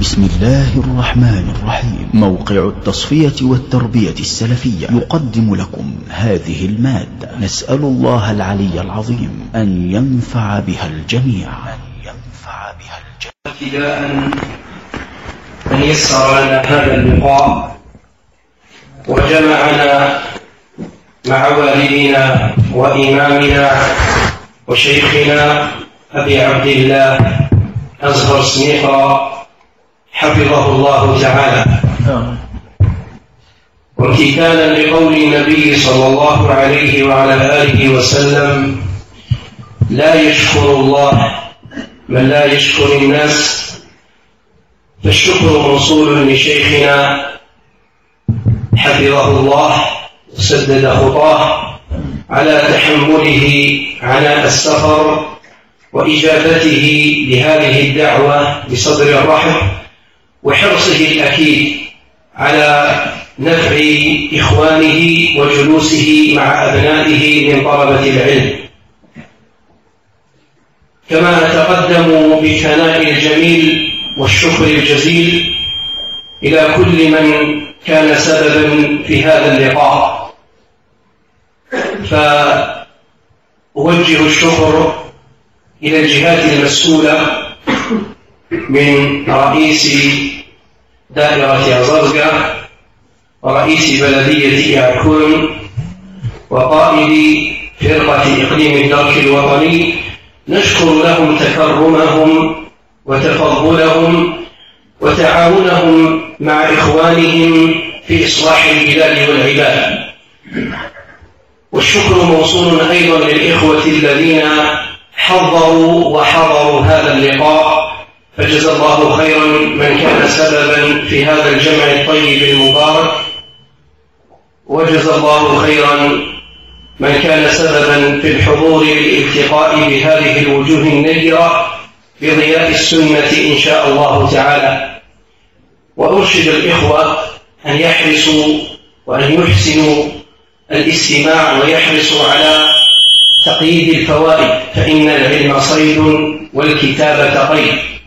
بسم الله الرحمن الرحيم. موقع التصفية والتربية السلفية يقدم لكم هذه المادة. نسأل الله العلي العظيم أن ينفع بها الجميع. أن ينفع بها الجميع. ابتداء أن يسر لنا هذا اللقاء وجمعنا مع والدنا وإمامنا وشيخنا أبي عبد الله أزهر سميقا حفظه الله تعالى وامتثالا لقول النبي صلى الله عليه وعلى آله وسلم لا يشكر الله من لا يشكر الناس. فالشكر موصول لشيخنا حفظه الله وسدد خطاه على تحمله عناء السفر وإجابته لهذه الدعوة بصدر الرحم. وحرصه الأكيد على نفع إخوانه وجلوسه مع أبنائه من طلبة العلم. كما نتقدم بالثناء الجميل والشكر الجزيل إلى كل من كان سببا في هذا اللقاء. فأوجه الشكر إلى الجهات المسؤولة من رئيس دائرة أزرقة ورئيس بلدية يعكون وقائد فرقة إقليم الدرك الوطني. نشكر لهم تكرمهم وتفضلهم وتعاونهم مع إخوانهم في إصلاح البلاد والعباد. والشكر موصول أيضا للإخوة الذين حضروا وحضروا هذا اللقاء. فجزى الله خيرا من كان سببا في هذا الجمع الطيب المبارك. وجزى الله خيرا من كان سببا في الحضور للالتقاء بهذه الوجوه النيرة بضياء السنة إن شاء الله تعالى. وأرشد الإخوة أن يحرصوا وأن يحسنوا الاستماع ويحرصوا على تقييد الفوائد فإن العلم صيد والكتابة قيد.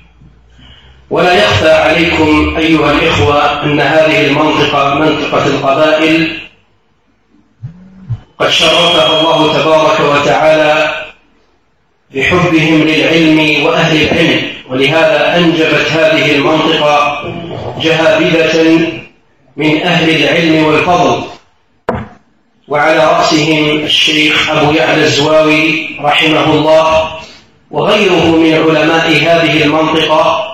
ولا يخفى عليكم أيها الإخوة أن هذه المنطقة منطقة القبائل قد شرفها الله تبارك وتعالى بحبهم للعلم وأهل العلم ولهذا أنجبت هذه المنطقة جهابذة من أهل العلم والفضل. وعلى رأسهم الشيخ أبو يعلى الزواوي رحمه الله وغيره من علماء هذه المنطقة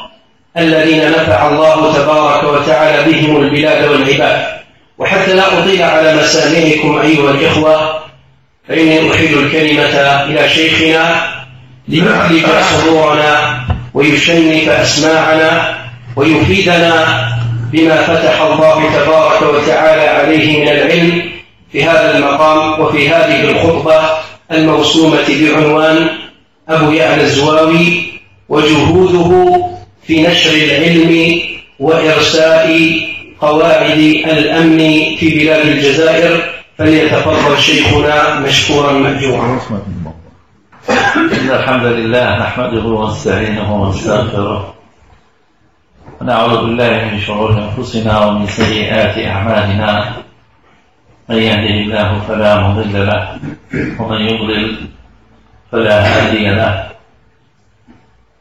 الذين نفع الله تبارك وتعالى بهم البلاد والعباد. وحتى لا أطيل على مسامعكم أيها الإخوة فإني أحيل الكلمة إلى شيخنا ليعلج صدورنا ويشنف أسماعنا ويفيدنا بما فتح الله تبارك وتعالى عليه من العلم في هذا المقام وفي هذه الخطبة الموسومة بعنوان أبو يعلى الزواوي وجهوده في نشر العلم وإرساء قواعد الأمن في بلاد الجزائر فليتفضل شيخنا مشكورا مأجورا. إن الحمد لله نحمده ونستعينه ونستغفره. ونعوذ بالله من شرور أنفسنا ومن سيئات أعمالنا. من يهده الله فلا مضل له ومن يضلل فلا هادي له.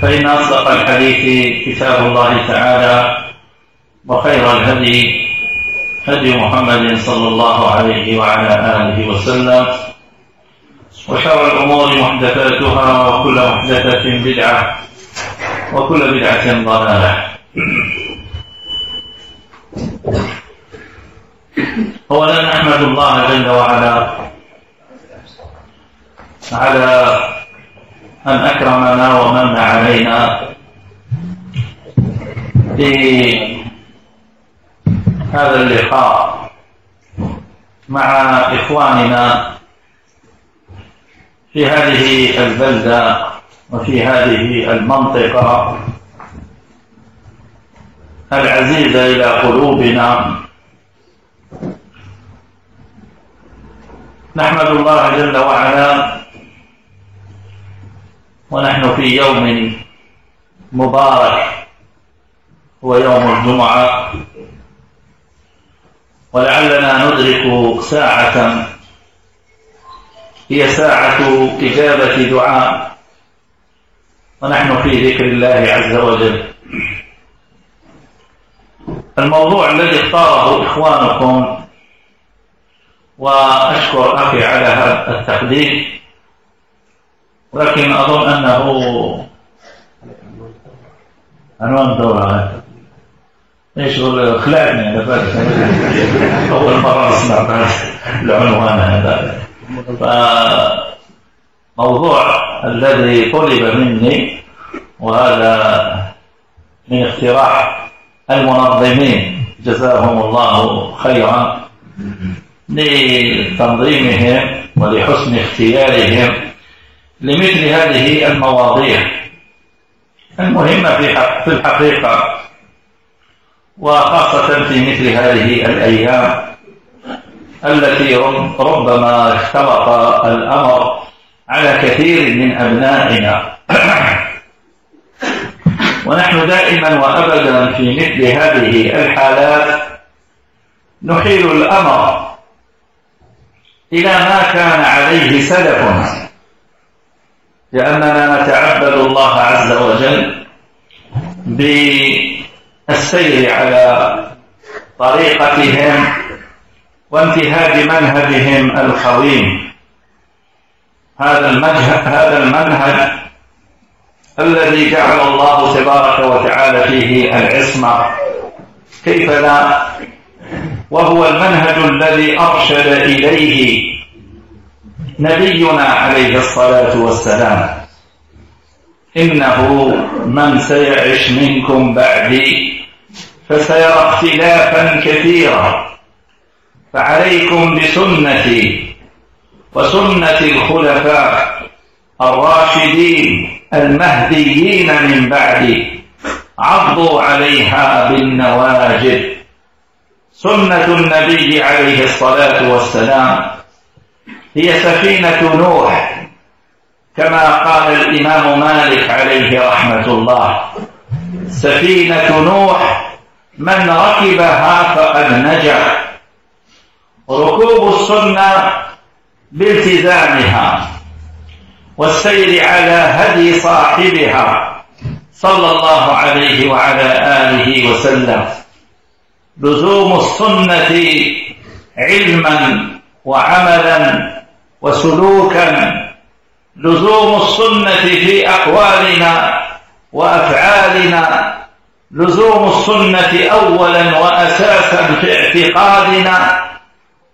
فإن أصدق الحديث كتاب الله تعالى وخير الهدي هدي محمد صلى الله عليه وعلى آله وسلم وشر الأمور محدثاتها وكل محدثة بدعة وكل بدعة ضلالة. أولا نحمد الله جل وعلا على أن أكرمنا ومن علينا. بهذا اللقاء مع إخواننا في هذه البلدة وفي هذه المنطقة العزيزة إلى قلوبنا. نحمد الله جل وعلا ونحن في يوم مبارك هو يوم الجمعة. ولعلنا ندرك ساعة هي ساعة إجابة دعاء. ونحن في ذكر الله عز وجل. الموضوع الذي اختاره إخوانكم وأشكر أخي على هذا التقديم ولكن أظن أنه عنوان الدورة إيش خلعتني أنا فاتح أول مرة أسمع العنوان هذا. فموضوع الذي طلب مني وهذا من اقتراح المنظمين جزاهم الله خيرا لتنظيمهم ولحسن اختيارهم لمثل هذه المواضيع المهمة في الحقيقة وخاصة في مثل هذه الأيام التي ربما اختلط الأمر على كثير من أبنائنا. ونحن دائما وأبدا في مثل هذه الحالات نحيل الأمر إلى ما كان عليه سلفنا لأننا نتعبد الله عز وجل بالسير على طريقتهم وانتهاج منهجهم القويم. هذا المنهج هذا المنهج الذي جعل الله تبارك وتعالى فيه العصمة. كيف لا؟ وهو المنهج الذي أرشد إليه نبينا عليه الصلاة والسلام. إنه من سيعش منكم بعدي فسيرى اختلافا كثيرا. فعليكم بسنتي وسنة الخلفاء الراشدين المهديين من بعدي. عضوا عليها بالنواجذ. سنة النبي عليه الصلاة والسلام هي سفينة نوح كما قال الإمام مالك عليه رحمة الله. سفينة نوح من ركبها فقد نجا. ركوب السنة بالتزامها والسير على هدي صاحبها صلى الله عليه وعلى آله وسلم. لزوم السنة علما وعملا. وسلوكا. لزوم السنة في أقوالنا وأفعالنا. لزوم السنة أولا وأساسا في اعتقادنا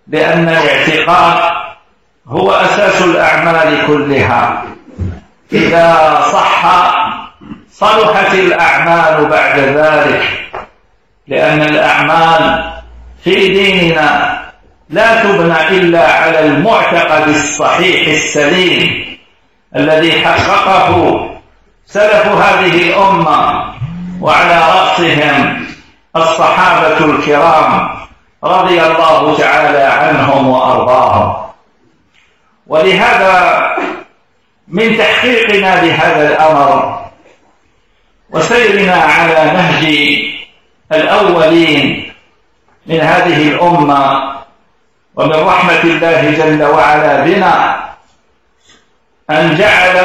لأن الاعتقاد هو أساس الأعمال كلها. إذا صح صلحت الأعمال بعد ذلك لأن الأعمال في ديننا لا تبنى إلا على المعتقد الصحيح السليم الذي حققه سلف هذه الأمة وعلى رأسهم الصحابة الكرام رضي الله تعالى عنهم وأرضاهم. ولهذا من تحقيقنا لهذا الأمر وسيرنا على نهج الأولين من هذه الأمة ومن رحمة الله جل وعلا بنا أن جعل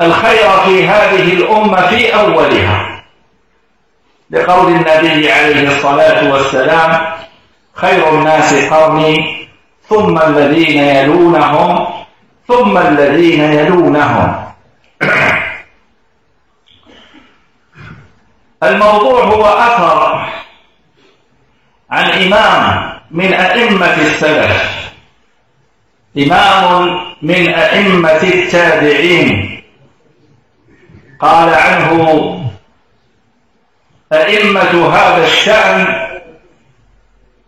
الخير في هذه الأمة في أولها. لقول النبي عليه الصلاة والسلام خير الناس قرني ثم الذين يلونهم ثم الذين يلونهم. الموضوع هو أثر عن إمام من أئمة السلف. إمام من أئمة التابعين. قال عنه أئمة هذا الشأن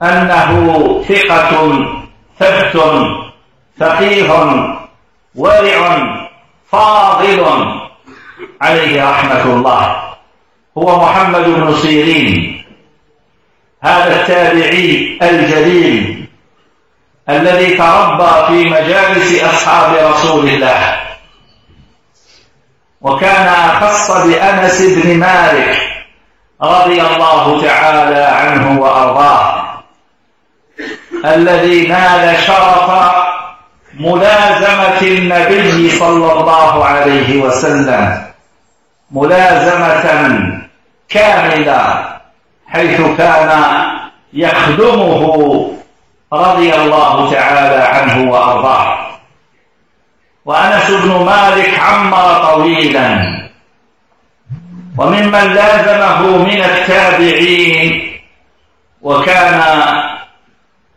أنه ثقة ثبت فقيه ورع فاضل عليه رحمة الله. هو محمد بن سيرين. هذا التابعي الجليل الذي تربى في مجالس أصحاب رسول الله. وكان أخص بأنس بن مالك رضي الله تعالى عنه وأرضاه الذي نال شرف ملازمة النبي صلى الله عليه وسلم ملازمة كاملة حيث كان يخدمه رضي الله تعالى عنه وأرضاه. وأنس بن مالك عمر طويلا. وممن لازمه من التابعين. وكان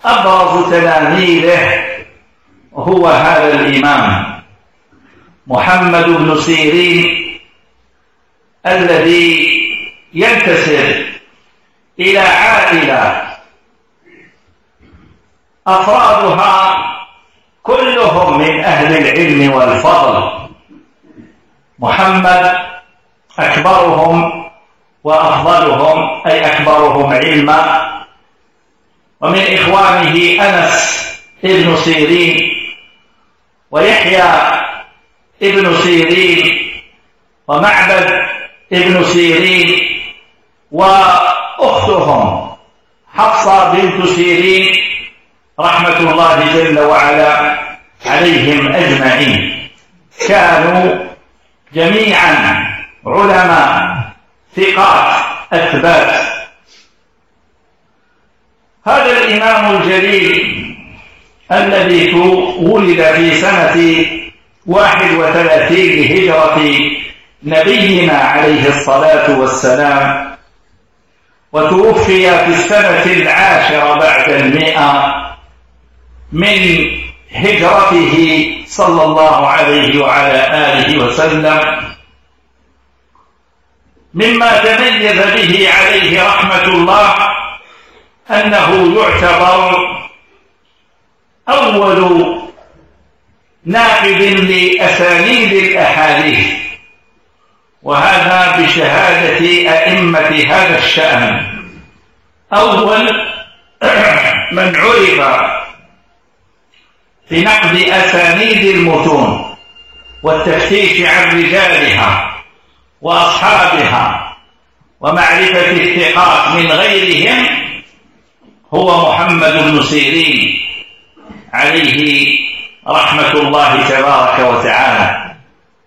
أبرز تلاميذه هو هذا الإمام محمد بن سيرين الذي ينتسب إلى عائلة. أفرادها كلهم من أهل العلم والفضل. محمد أكبرهم وأفضلهم أي أكبرهم علما. ومن إخوانه أنس ابن سيرين ويحيى ابن سيرين ومعبد ابن سيرين وأختهم حفصة بنت سيرين رحمة الله جل وعلا عليهم أجمعين. كانوا جميعا علماء ثقات أثبات. هذا الإمام الجليل الذي ولد في سنة واحد وثلاثين لهجرة نبينا عليه الصلاة والسلام وتوفي في السنة العاشرة بعد المئة من هجرته صلى الله عليه وعلى آله وسلم. مما تميز به عليه رحمة الله أنه يعتبر أول ناقد لأسانيد الأحاديث. وهذا بشهادة أئمة هذا الشأن. أول من عرف في نقد أسانيد المتون والتفتيش عن رجالها وأصحابها ومعرفة الثقات من غيرهم هو محمد بن سيرين عليه رحمة الله تبارك وتعالى.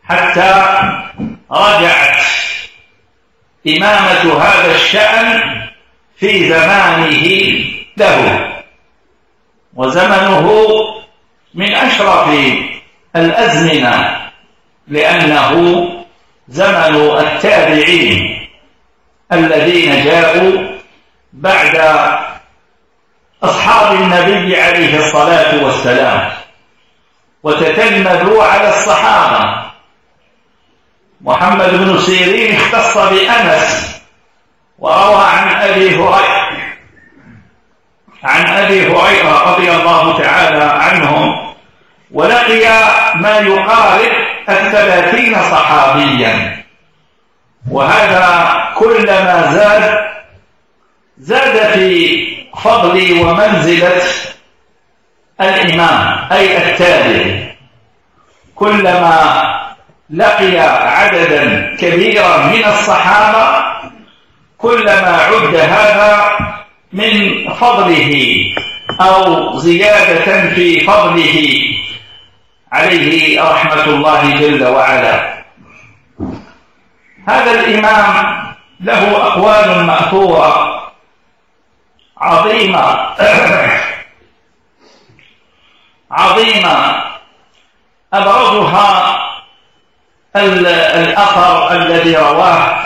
حتى رجعت إمامة هذا الشأن في زمانه له وزمنه من أشرف الأزمنة لأنه زمن التابعين الذين جاءوا بعد أصحاب النبي عليه الصلاة والسلام وتتلمذوا على الصحابة. محمد بن سيرين اختص بأنس وروى عن أبي هريرة عن أبي هريرة رضي الله تعالى عنهم ولقي ما يقارب الثلاثين صحابيا. وهذا كلما زاد زاد في فضل ومنزلة الإمام أي التابع كلما لقي عددا كبيرا من الصحابة كلما عد هذا من فضله أو زيادة في فضله عليه رحمة الله جل وعلا. هذا الإمام له أقوال مأثورة عظيمة. عظيمة. أبرزها الأثر الذي رواه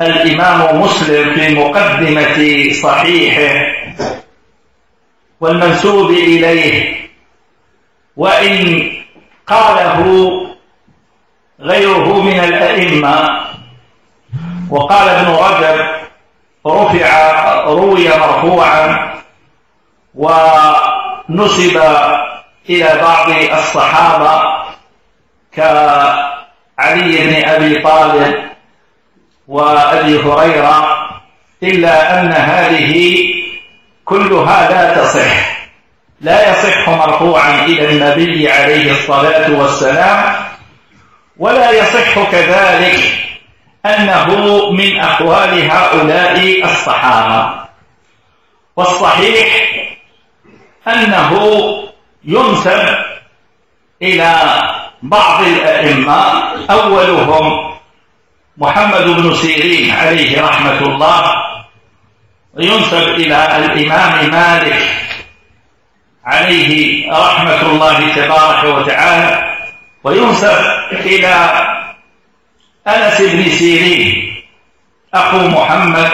الإمام مسلم في مقدمة صحيحه والمنسوب إليه وإن قاله غيره من الأئمة. وقال ابن رجب رفع روي مرفوعا ونسب إلى بعض الصحابة كعلي بن أبي طالب وأبي هريرة إلا أن هذه كلها لا تصح. لا يصح مرفوعا إلى النبي عليه الصلاة والسلام ولا يصح كذلك أنه من أقوال هؤلاء الصحابة. والصحيح أنه ينسب إلى بعض الأئمة أولهم محمد بن سيرين عليه رحمة الله ينسب إلى الإمام مالك عليه رحمة الله تبارك وتعالى وينسب إلى أنس بن سيرين. أخو محمد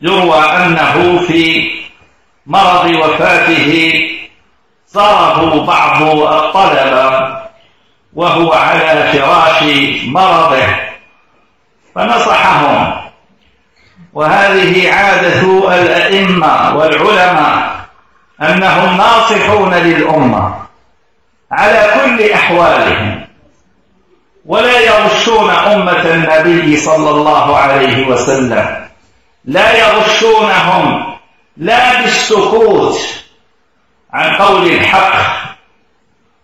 يروى أنه في مرض وفاته صاره بعض الطلبة وهو على فراش مرضه فنصحهم. وهذه عادة الأئمة والعلماء أنهم ناصحون للأمة على كل أحوالهم ولا يغشون أمة النبي صلى الله عليه وسلم. لا يغشونهم لا بالسكوت عن قول الحق.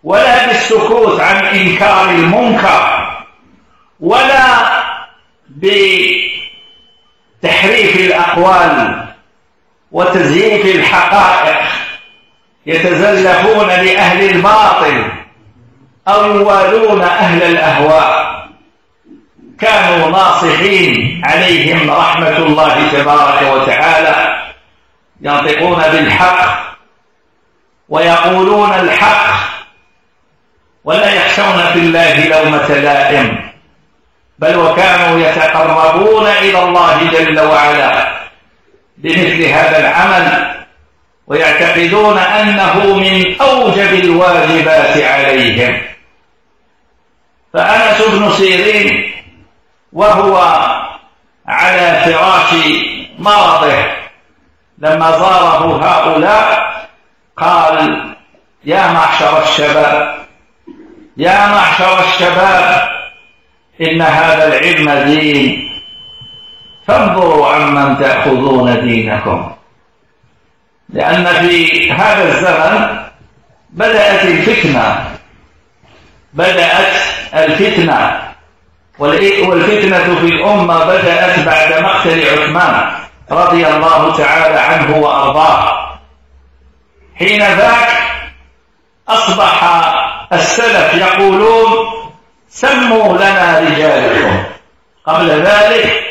ولا بالسكوت عن إنكار المنكر ولا بتحريف الأقوال وتزييف الحقائق يتزلفون لأهل الباطل أو يوالون أهل الأهواء. كانوا ناصحين عليهم رحمة الله تبارك وتعالى ينطقون بالحق ويقولون الحق ولا يخشون في الله لومة لائم. بل وكانوا يتقربون إلى الله جل وعلا بمثل هذا العمل ويعتقدون أنه من أوجب الواجبات عليهم. فأنس بن سيرين وهو على فراش مرضه لما زاره هؤلاء قال يا معشر الشباب يا معشر الشباب إن هذا العلم دين. فانظروا عمن تأخذون دينكم. لأن في هذا الزمن بدأت الفتنة بدأت الفتنة. والفتنة في الأمة بدأت بعد مقتل عثمان رضي الله تعالى عنه وأرضاه. حين ذاك أصبح السلف يقولون سموا لنا رجالكم. قبل ذلك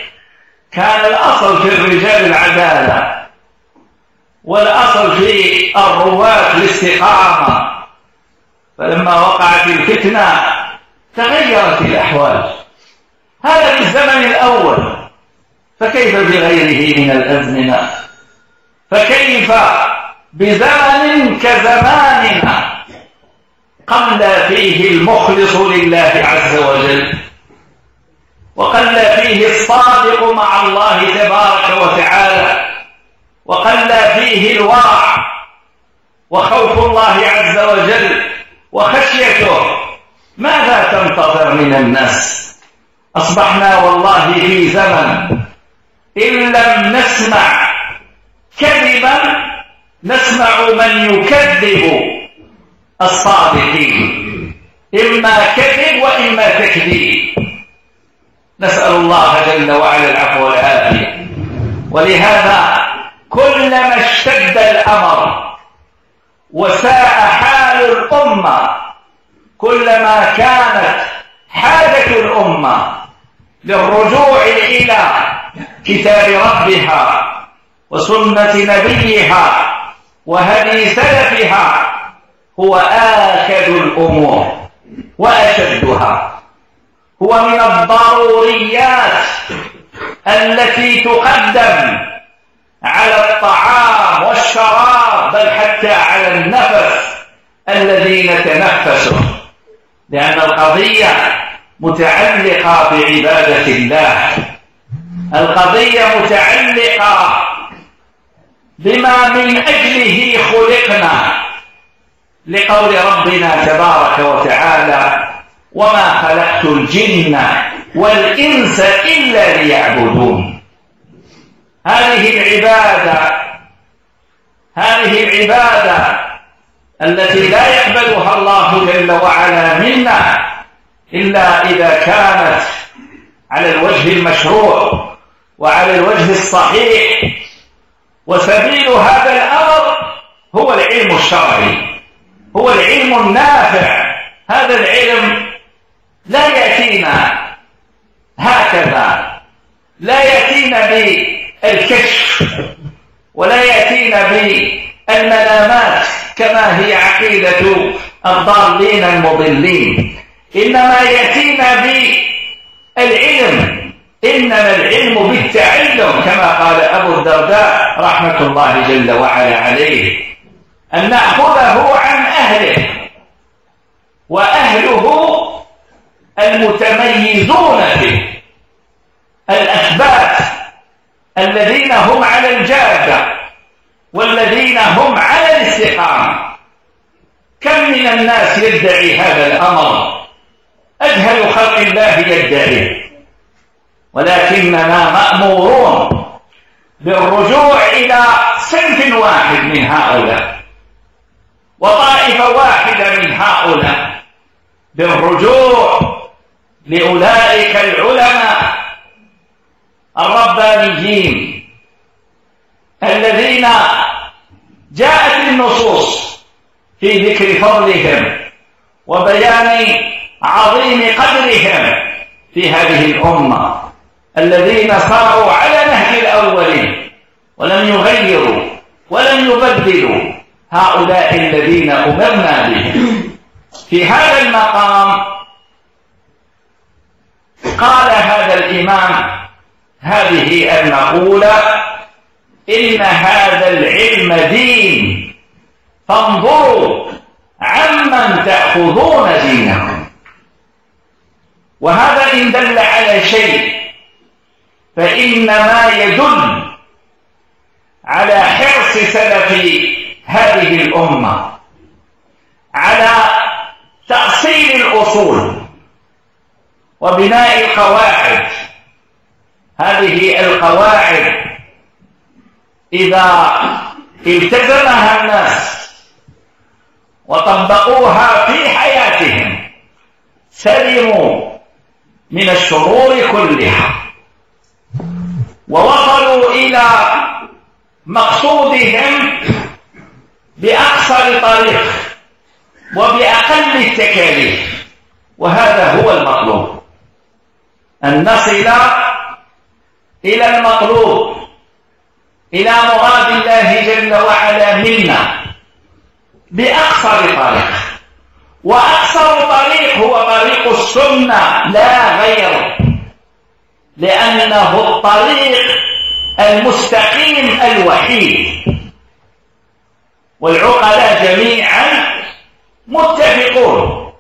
كان الأصل في الرجال العدالة والأصل في الرواة الاستقامة. فلما وقعت الفتنة تغيرت الأحوال. هذا في الزمن الأول. فكيف بغيره من الأزمنة؟ فكيف بزمن كزماننا؟ قل فيه المخلص لله عز وجل. وقل فيه الصادق مع الله تبارك وتعالى. وقل فيه الورع وخوف الله عز وجل وخشيته. ماذا تنتظر من الناس؟ أصبحنا والله في زمن إن لم نسمع كذبا نسمع من يكذب. الصادقين. إما كذب وإما تكذيب. نسأل الله جل وعلا العفو والعافية. ولهذا كلما اشتد الأمر وساء حال الأمة كلما كانت حاجة الأمة للرجوع إلى كتاب ربها وسنة نبيها وهدي سلفها هو آكد الأمور وأشدها. هو من الضروريات التي تقدم على الطعام والشراب بل حتى على النفس الذي نتنفسه لأن القضية متعلقة بعبادة الله. القضية متعلقة بما من أجله خلقنا. لقول ربنا تبارك وتعالى وما خلقت الجن والإنس إلا ليعبدون هذه العبادة هذه العبادة التي لا يقبلها الله جل وعلا منا إلا إذا كانت على الوجه المشروع وعلى الوجه الصحيح. وسبيل هذا الأمر هو العلم الشرعي. هو العلم النافع. هذا العلم لا يأتينا هكذا. لا يأتينا بالكشف ولا يأتينا بالمنامات كما هي عقيدة الضالين المضلين. إنما يأتينا بالعلم. إنما العلم بالتعلم كما قال أبو الدرداء رحمة الله جل وعلا عليه. أن نأخذه عن أهله وأهله المتميزون به الأثبات الذين هم على الجادة والذين هم على الاستقامة. كم من الناس يدعي هذا الأمر؟ أجهل خلق الله يدعي ولكننا مأمورون بالرجوع إلى صنف واحد من هؤلاء. وطائفة واحدة من هؤلاء. بالرجوع لأولئك العلماء الربانيين الذين جاءت النصوص في ذكر فضلهم وبيان عظيم قدرهم في هذه الأمة الذين صاروا على نهج الأولين ولم يغيروا ولم يبدلوا. هؤلاء الذين أمرنا بهم في هذا المقام قال هذا الإمام هذه المقولة إن هذا العلم دين. فانظروا عمن تأخذون دينكم. وهذا إن دل على شيء فإنما يدل على حرص سلف هذه الأمة على تأصيل الأصول وبناء القواعد. هذه القواعد إذا التزمها الناس وطبقوها في حياتهم سلموا من الشرور كلها ووصلوا إلى مقصودهم بأقصر طريق وبأقل التكاليف. وهذا هو المطلوب. أن نصل إلى المطلوب إلى مراد الله جل وعلا منا. بأقصر طريق وأقصر طريق هو طريق السنة لا غير لأنه الطريق المستقيم الوحيد. والعقلاء جميعا متفقون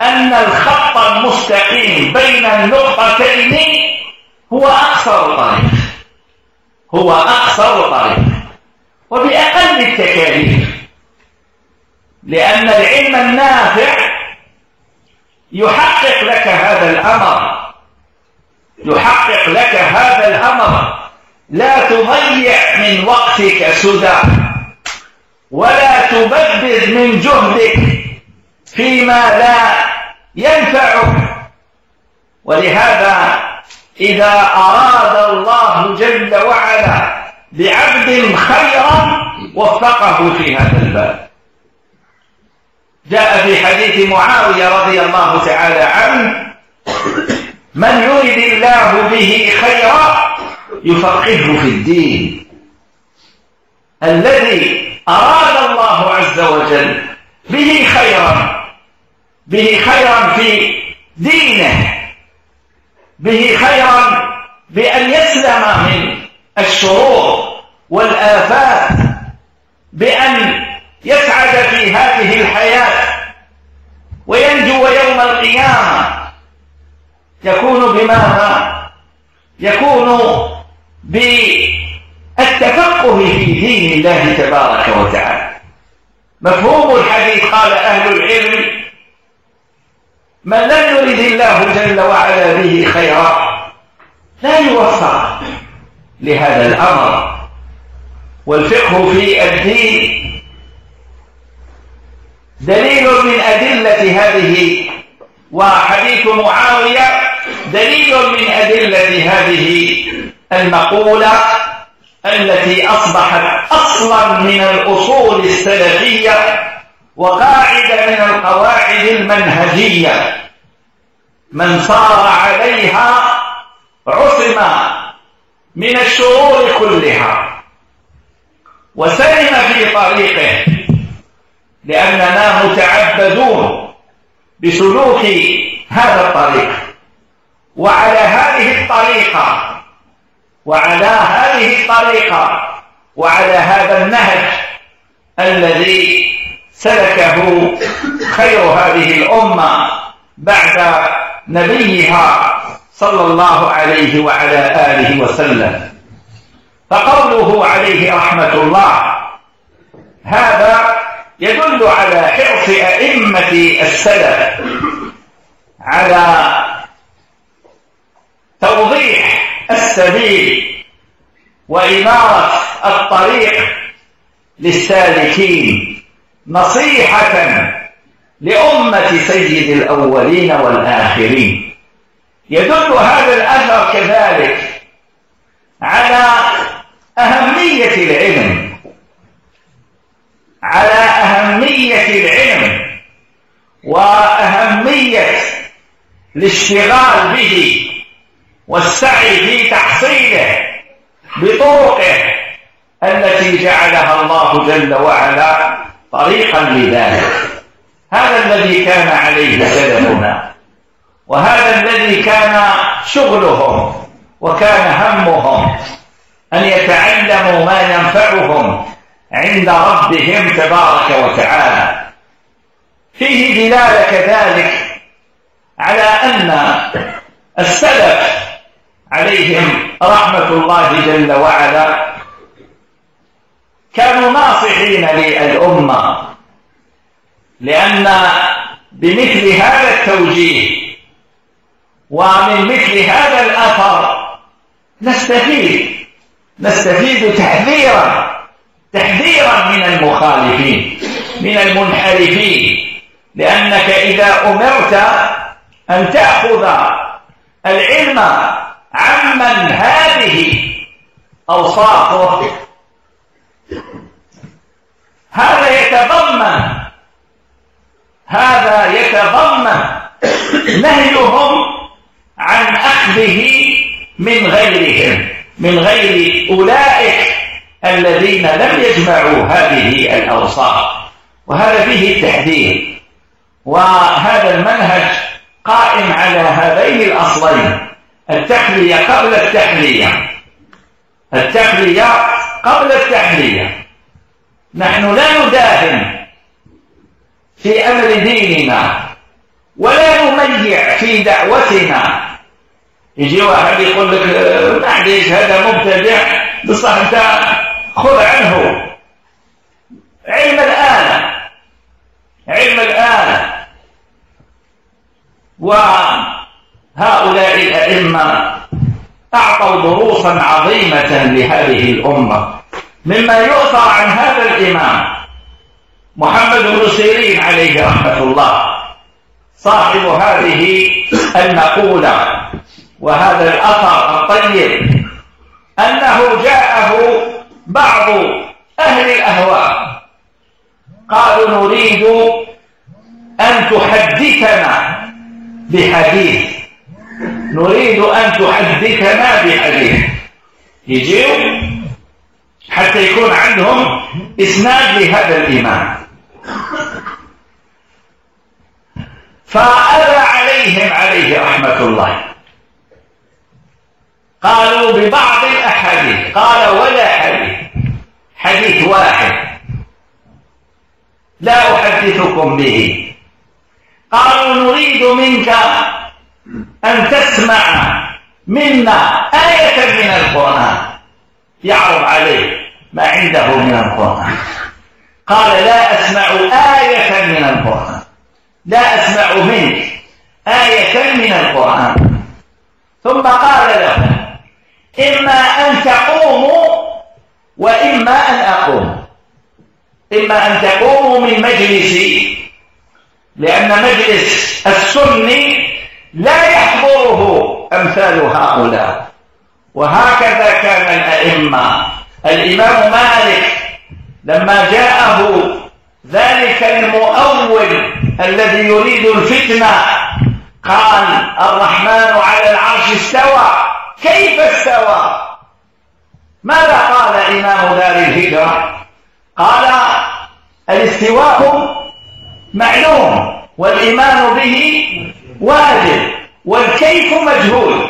أن الخط المستقيم بين النقطتين هو أقصر طريق هو أقصر طريق وبأقل التكاليف لأن العلم النافع يحقق لك هذا الأمر يحقق لك هذا الأمر. لا تضيع من وقتك سدى. ولا تبذر من جهدك فيما لا ينفعك. ولهذا إذا أراد الله جل وعلا بعبد خيرا وفقه في هذا الباب. جاء في حديث معاوية رضي الله تعالى عنه من يرد الله به خيرا يفقهه في الدين. الذي أراد الله عز وجل به خيرا به خيرا في دينه به خيرا بأن يسلم من الشرور والآفات بأن يسعد في هذه الحياة وينجو يوم القيامة يكون بماذا؟ يكون بالتفقه في دين الله تبارك وتعالى. مفهوم الحديث قال أهل العلم من لم يرد الله جل وعلا به خيرا لا يوفق لهذا الأمر. والفقه في الدين دليل من أدلة هذه وحديث معاوية دليل من أدلة هذه المقولة. التي أصبحت أصلا من الأصول السلفية وقاعدة من القواعد المنهجية. من صار عليها عصم من الشرور كلها. وسلم في طريقه لأننا متعبدون بسلوك هذا الطريق. وعلى هذه الطريقة وعلى هذه الطريقة وعلى هذا النهج الذي سلكه خير هذه الأمة بعد نبيها صلى الله عليه وعلى آله وسلم. فقوله عليه رحمة الله هذا يدل على حرص أئمة السلف على توضيح السبيل وإمارة الطريق للسالكين نصيحة لأمة سيد الأولين والآخرين. يدل هذا الأثر كذلك على أهمية العلم على أهمية العلم وأهمية الاشتغال به والسعي في تحصيله بطرقه التي جعلها الله جل وعلا طريقا لذلك. هذا الذي كان عليه سلفنا وهذا الذي كان شغلهم وكان همهم أن يتعلموا ما ينفعهم عند ربهم تبارك وتعالى. فيه دلالة كذلك على أن السلف عليهم رحمة الله جل وعلا. كانوا ناصحين للأمة لأن بمثل هذا التوجيه ومن مثل هذا الأثر نستفيد نستفيد تحذيرا تحذيرا من المخالفين من المنحرفين. لأنك إذا أمرت أن تأخذ العلم عمن هذه أوصافه هذا يتضمن هذا يتضمن نهيهم عن أخذه من غيرهم من غير أولئك الذين لم يجمعوا هذه الأوصاف. وهذا فيه التحذير. وهذا المنهج قائم على هذين الأصلين. التحلية قبل التحلية التحلية قبل التحلية نحن لا نداهن في أمر ديننا ولا نميع في دعوتنا. يجي واحد يقول لك معليش هذا مبتدع بصح أنت خذ عنه. علم الآن علم الآن. وهؤلاء الأئمة أعطوا دروسا عظيمة لهذه الأمة. مما يؤثر عن هذا الإمام محمد بن سيرين عليه رحمة الله صاحب هذه المقولة وهذا الأثر الطيب أنه جاءه بعض أهل الأهواء قالوا نريد أن تحدثنا بحديث نريد أن تحدثنا بحديث. يجيو حتى يكون عندهم إسناد لهذا الإمام. فأبى عليهم عليه رحمة الله. قالوا ببعض الأحاديث. قال ولا حديث. حديث واحد. لا أحدثكم به. قالوا نريد منك أن تسمع منا آية من القرآن. يعرض عليه ما عنده من القرآن. قال لا أسمع آية من القرآن. لا أسمع منك آية من القرآن. ثم قال له إما أن تقوموا وإما أن أقوم. إما أن تقوموا من مجلسي لأن مجلس السني لا يحضره أمثال هؤلاء. وهكذا كان الأئمة. الإمام مالك لما جاءه ذلك المؤول الذي يريد الفتنة قال الرحمن على العرش استوى. كيف استوى؟ ماذا قال إمام دار الهجرة؟ قال الاستواء معلوم والإيمان به واجب والكيف مجهول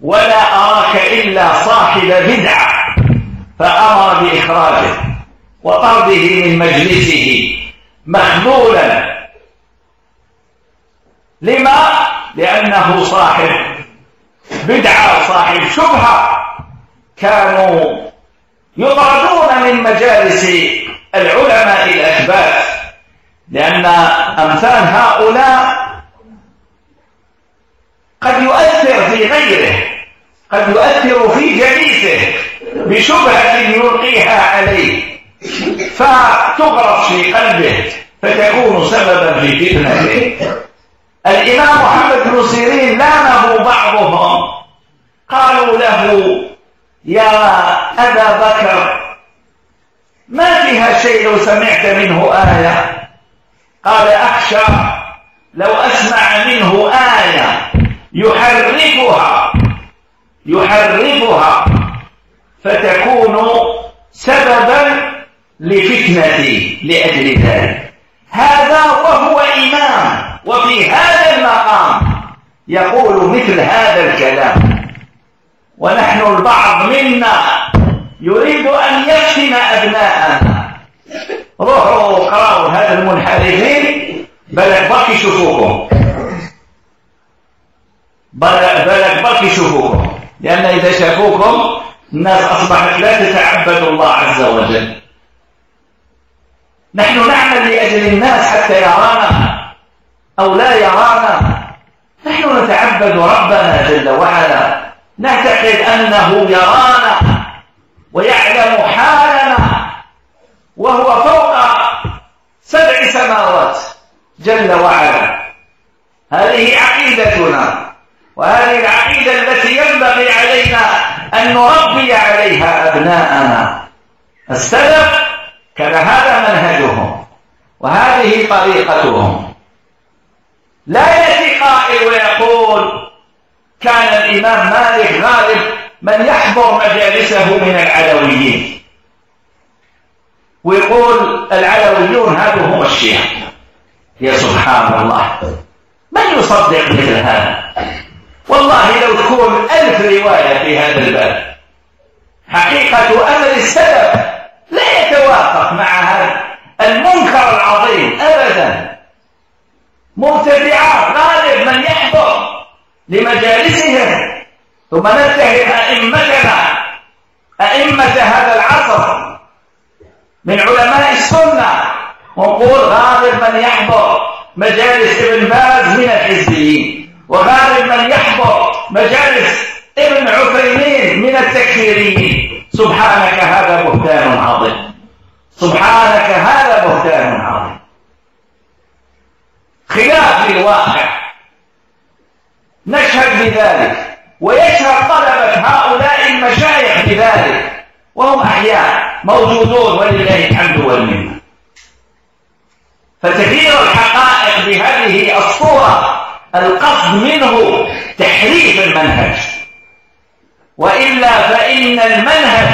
ولا أراك إلا صاحب بدعة فأمر بإخراجه وطرده من مجلسه مخذولا لما؟ لأنه صاحب بدعة صاحب شبهة كانوا يطردون من مجالس العلماء الأثبات لأن أمثال هؤلاء قد يؤثر في غيره قد يؤثر في جليسه بشبهة يلقيها عليه. فتغرس في قلبه فتكون سببا في فتنته. الإمام محمد بن سيرين لامه بعضهم. قالوا له يا أبا بكر ما فيها شيء لو سمعت منه آية؟ قال أخشى لو أسمع منه آية. يحرفها. يحرفها. فتكون سببا لفتنتي لأجل ذلك. هذا وهو إمام. وفي هذا المقام يقول مثل هذا الكلام. ونحن البعض منا يريد أن يفتن أبناءنا. روحوا اقرأوا هذا المنحرفين. بل باقي يشوفوكم بل باقي يشوفوكم لأن إذا شافوكم الناس أصبحت لا تتعبد الله عز وجل. نحن نعمل لأجل الناس حتى يرانا أو لا يرانا. نحن نتعبد ربنا جل وعلا. نعتقد أنه يرانا ويعلم حالنا. وهو فوق سبع سماوات جل وعلا. هذه عقيدتنا. وهذه العقيدة التي ينبغي علينا أن نربي عليها أبناءنا. السلف كان هذا منهجهم وهذه طريقتهم. لا يأتي قائل ويقول كان الإمام مالك غالب من يحضر مجالسه من العلويين. ويقول العلويون هذا هم الشيعة. يا سبحان الله. من يصدق مثل هذا؟ والله لو تكون ألف رواية في هذا الباب حقيقة أمر السلف لا يتوافق مع هذا المنكر العظيم أبدا. مبتدعات غالب من يحضر لمجالسهم. ثم نتهم أئمتنا. أئمة هذا العصر من علماء السنة. ونقول غالب من يحضر مجالس ابن باز من الحزبيين. وغالب من يحضر مجالس ابن عثيمين من التكفيريين. سبحانك هذا بهتان عظيم. سبحانك هذا بهتان عظيم. خلاف الواقع نشهد بذلك. ويشهد طلبة هؤلاء المشايخ بذلك. وهم أحياء موجودون ولله الحمد والمنة. فتغيير الحقائق بهذه الصورة القصد منه تحريف المنهج. وإلا فإن المنهج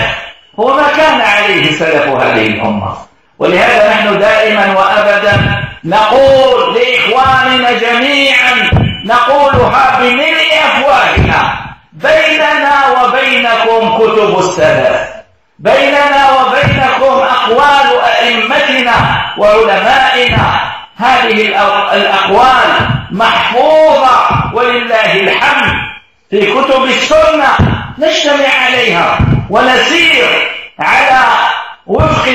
هو ما كان عليه سلف هذه الأمة. ولهذا نحن دائما وأبدا نقول لإخواننا جميعا نقولها بملء أفواهنا بيننا وبينكم كتب السلف. بيننا وبينكم أقوال أئمتنا وعلمائنا. هذه الأقوال محفوظة ولله الحمد في كتب السنة نجتمع عليها ونسير على وفق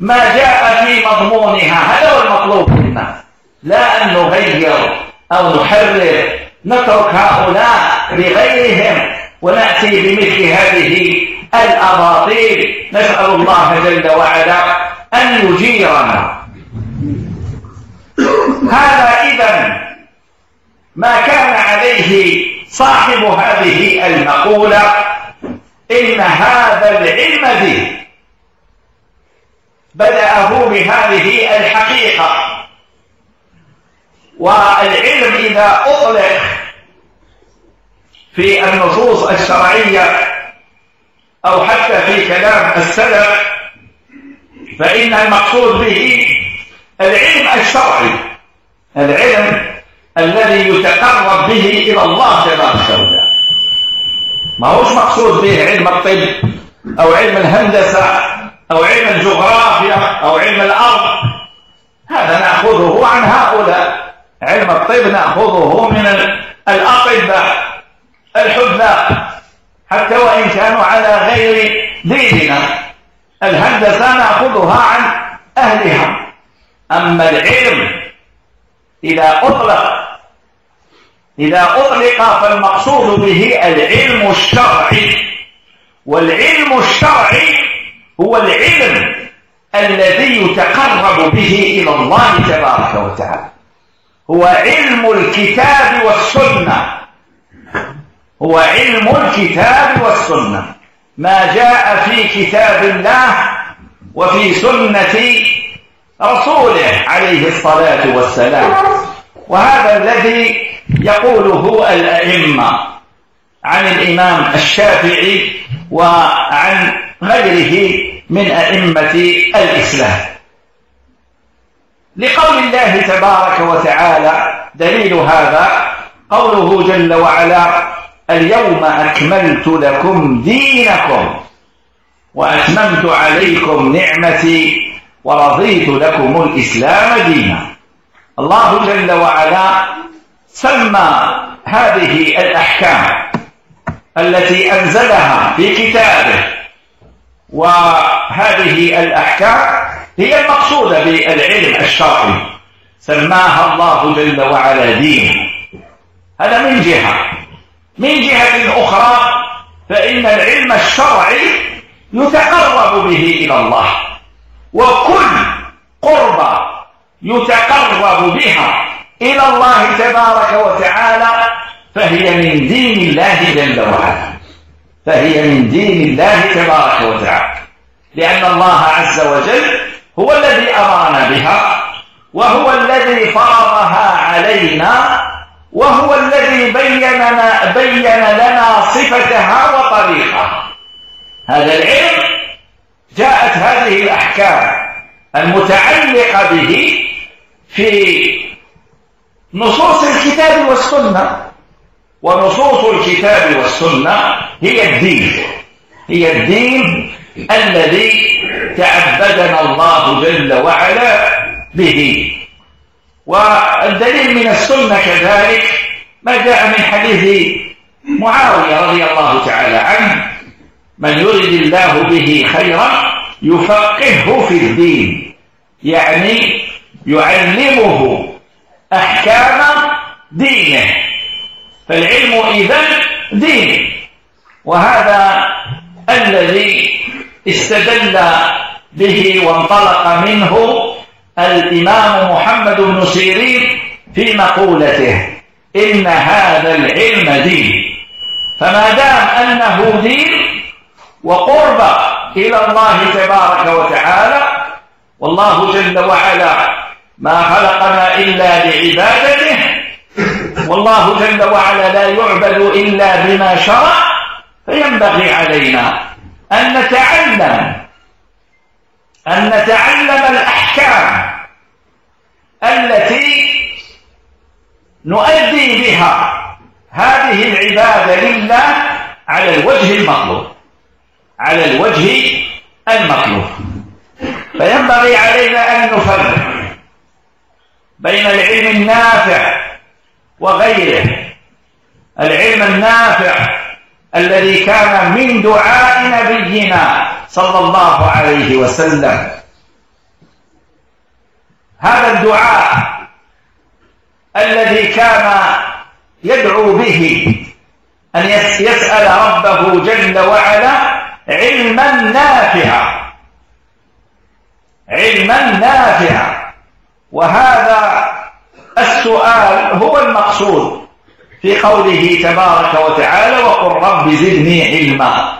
ما جاء في مضمونها. هذا هو المطلوب منا. لا أن نغير أو نحرر. نترك هؤلاء لغيرهم ونأتي بمثل هذه الأباطيل. نسأل الله جل وعلا أن يجيرنا. هذا إذا ما كان عليه صاحب هذه المقولة إن هذا العلم ذي بدأه بهذه الحقيقة. والعلم إذا أطلق في النصوص الشرعية أو حتى في كلام السلف فإن المقصود به العلم الشرعي العلم الذي يتقرب به إلى الله تبارك وتعالى ما هوش مقصود به علم الطب أو علم الهندسة أو علم الجغرافيا أو علم الأرض. هذا نأخذه عن هؤلاء. علم الطب نأخذه من الأطباء الحذاء حتى وإن كانوا على غير ديننا. الهندسة نأخذها عن أهلها. أما العلم إذا أطلق إذا أطلق فالمقصود به العلم الشرعي. والعلم الشرعي هو العلم الذي يتقرب به إلى الله تبارك وتعالى. هو علم الكتاب والسنة. هو علم الكتاب والسنة. ما جاء في كتاب الله وفي سنة رسوله عليه الصلاة والسلام. وهذا الذي يقوله الأئمة عن الإمام الشافعي وعن غيره من أئمة الإسلام. لقول الله تبارك وتعالى دليل هذا قوله جل وعلا اليوم أكملت لكم دينكم وأتممت عليكم نعمتي ورضيت لكم الإسلام دينا. الله جل وعلا سمى هذه الأحكام التي أنزلها في كتابه. وهذه الأحكام هي المقصودة بالعلم الشرعي. سماها الله جل وعلا دين هذا من جهة. من جهة أخرى فإن العلم الشرعي يتقرب به إلى الله. وكل قربة يتقرب بها إلى الله تبارك وتعالى فهي من دين الله جل وعلا. فهي من دين الله تبارك وتعالى. لأن الله عز وجل هو الذي أمرنا بها وهو الذي فرضها علينا وهو الذي بيننا بين لنا صفتها وطريقها. هذا العلم جاءت هذه الأحكام المتعلقة به في نصوص الكتاب والسنة ونصوص الكتاب والسنة هي الدين. هي الدين الذي تعبدنا الله جل وعلا به. والدليل من السنة كذلك ما جاء من حديث معاوية رضي الله تعالى عنه من يرد الله به خيرا يفقهه في الدين. يعني يعلمه أحكام دينه. فالعلم إذن دين وهذا الذي استدل به وانطلق منه الإمام محمد بن سيرين في مقولته. إن هذا العلم دين. فما دام أنه دين وقرب إلى الله تبارك وتعالى والله جل وعلا ما خلقنا إلا لعبادته. والله جل وعلا لا يعبد إلا بما شرع فينبغي علينا أن نتعلم أن نتعلم الأحكام التي نؤدي بها هذه العبادة لله على الوجه المطلوب على الوجه المطلوب. فينبغي علينا أن نفرق. بين العلم النافع وغيره. العلم النافع الذي كان من دعاء نبينا صلى الله عليه وسلم. هذا الدعاء الذي كان يدعو به أن يسأل ربه جل وعلا علما نافعا. علما نافعا. وهذا السؤال هو المقصود في قوله تبارك وتعالى وقل رب زدني علما.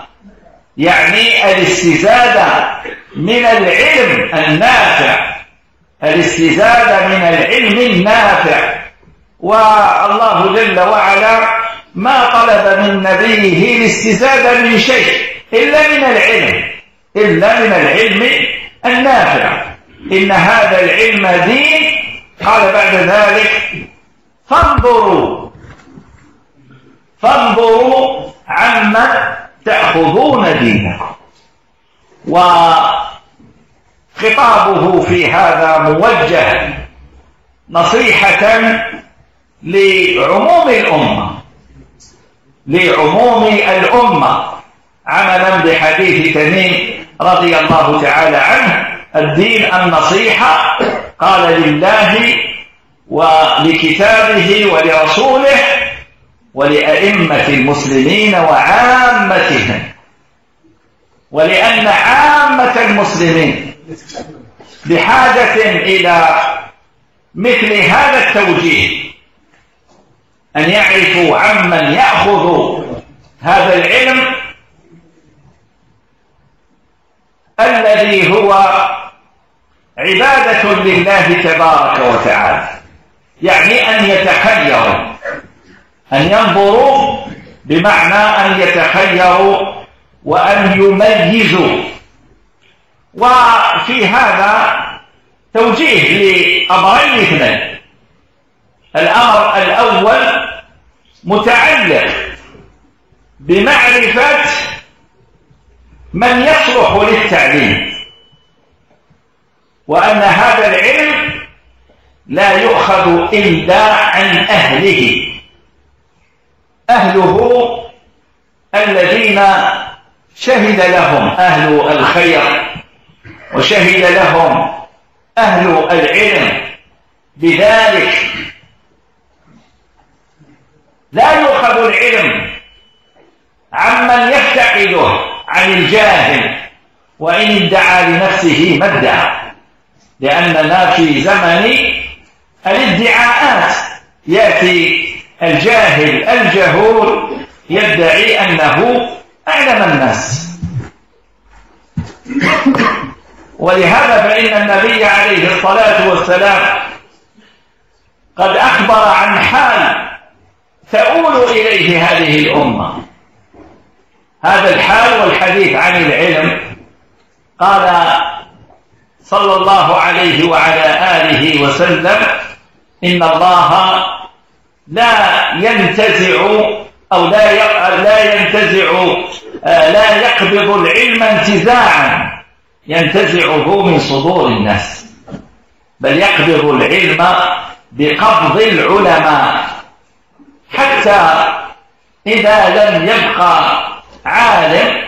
يعني الاستزادة من العلم النافع. الاستزادة من العلم النافع. والله جل وعلا ما طلب من نبيه الاستزادة من شيء إلا من العلم إلا من العلم النافع. إن هذا العلم دين. قال بعد ذلك فانظروا. فانظروا عما تأخذون دينكم. وخطابه في هذا موجه نصيحة لعموم الأمة. لعموم الأمة. عملا بحديث تميم رضي الله تعالى عنه الدين النصيحة قال لله ولكتابه ولرسوله ولأئمة المسلمين وعامتهم. ولأن عامة المسلمين بحاجة إلى مثل هذا التوجيه أن يعرفوا عمن يأخذ هذا العلم الذي هو عبادة لله تبارك وتعالى. يعني أن يتخيروا. أن ينظروا بمعنى أن يتخيروا وأن يميزوا. وفي هذا توجيه لأمرين اثنين. الأمر الأول متعلق بمعرفة من يصلح للتعليم. وأن هذا العلم لا يؤخذ إلا عن أهله. أهله الذين شهد لهم أهل الخير وشهد لهم أهل العلم بذلك. لا يؤخذ العلم عمن يفتقده عن الجاهل وإن ادعى لنفسه ما ادعى لأننا في زمن الادعاءات. يأتي الجاهل الجهول يدعي أنه أعلم الناس. ولهذا فإن النبي عليه الصلاة والسلام قد أخبر عن حال تؤول إليه هذه الأمة. هذا الحال والحديث عن العلم. قال صلى الله عليه وعلى آله وسلم إن الله لا ينتزع أو لا لا ينتزع آه، لا يقبض العلم انتزاعا. ينتزعه من صدور الناس بل يقبض العلم بقبض العلماء. حتى إذا لم يبقى عالم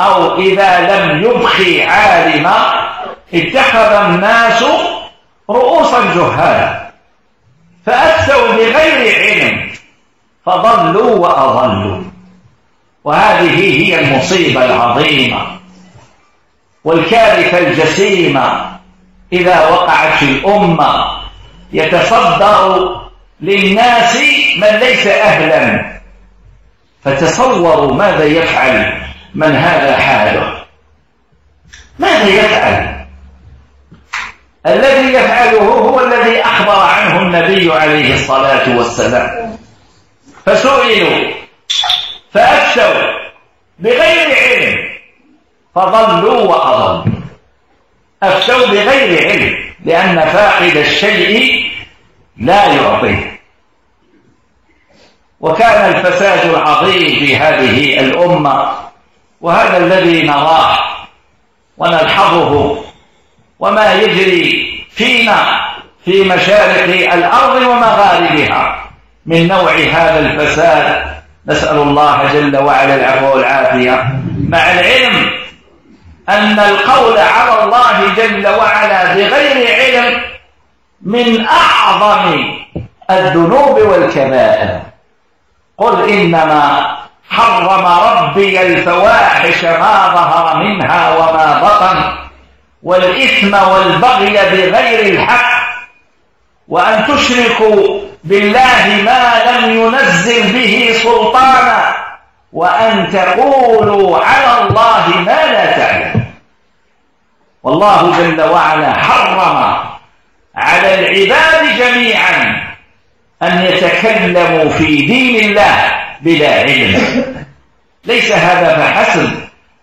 أو إذا لم يبخي عالما اتخذ الناس رؤوسا جهالا فأفتوا بغير علم فضلوا وأضلوا. وهذه هي المصيبة العظيمة والكارثة الجسيمة إذا وقعت في الأمة. يتصدر للناس من ليس أهلا. فتصوروا ماذا يفعل من هذا حاله. ماذا يفعل؟ الذي يفعله هو الذي أخبر عنه النبي عليه الصلاة والسلام. فسئلوا فأفتوا بغير علم فضلوا وأضلوا. أفتوا بغير علم لأن فاقد الشيء لا يعطيه. وكان الفساد العظيم في هذه الأمة وهذا الذي نراه ونلحظه وما يجري فينا في مشارق الأرض ومغاربها. من نوع هذا الفساد نسأل الله جل وعلا العفو والعافية. مع العلم أن القول على الله جل وعلا بغير علم من أعظم الذنوب والكبائر. قل إنما حرم ربي الفواحش ما ظهر منها وما بطن. والإثم والبغي بغير الحق وأن تشركوا بالله ما لم ينزل به سلطانا وأن تقولوا على الله ما لا تعلم. والله جل وعلا حرم على العباد جميعا أن يتكلموا في دين الله بلا علم. ليس هذا فحسب